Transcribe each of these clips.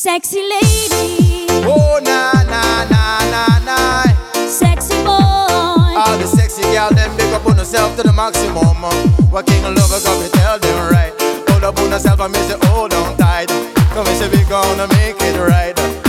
Sexy lady. Oh, nah, nah, nah, nah, nah. Sexy boy. All the sexy gal, them big up on yourself to the maximum. What king of lover, come and tell them right. Hold up on herself and miss it, hold on tight. Come and say, we gonna make it right.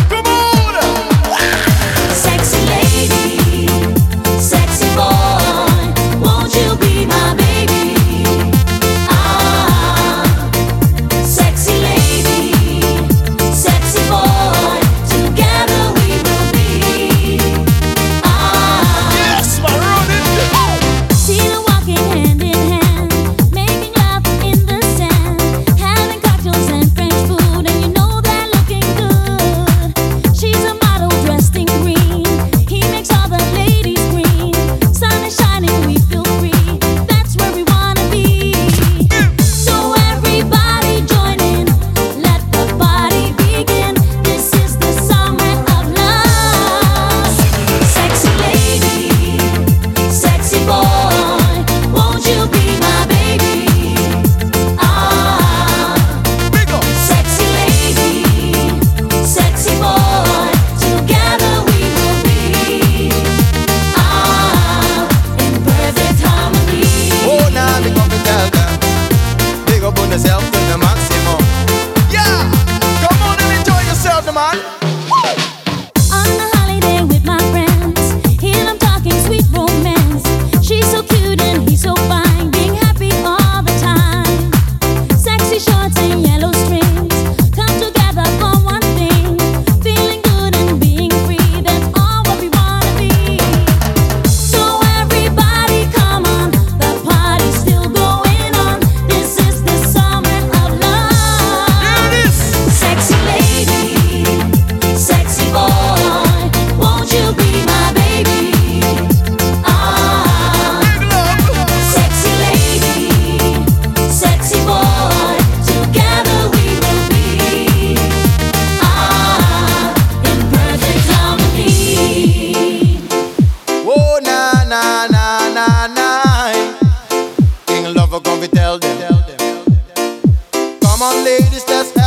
Come on, ladies, let's